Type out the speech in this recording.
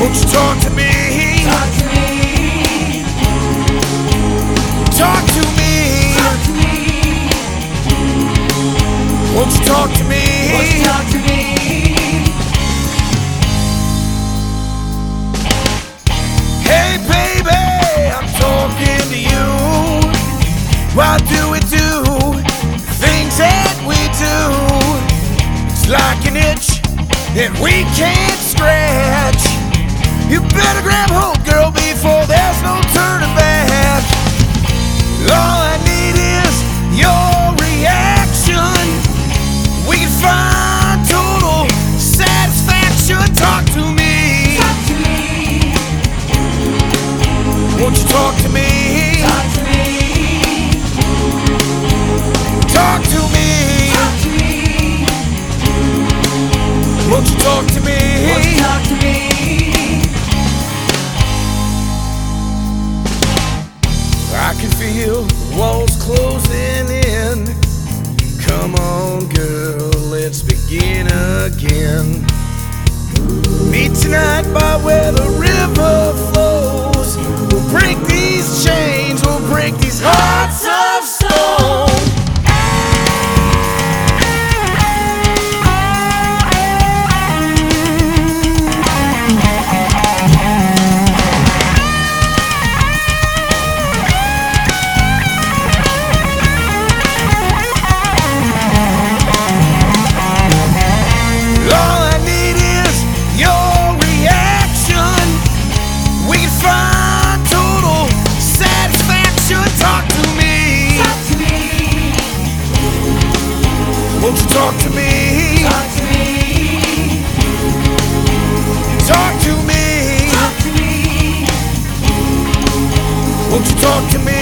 Won't you talk to me? Talk to me. Talk to me. Talk to me. Won't you talk to me? Won't you talk to me? Hey baby, I'm talking to you. Why do we do things that we do? It's like an itch that we can't scratch. I can feel walls closing in. Come on, girl, let's begin again. Meet tonight by where Won't you talk to me? Talk to me. Talk to me. Talk to me. Won't you talk to me?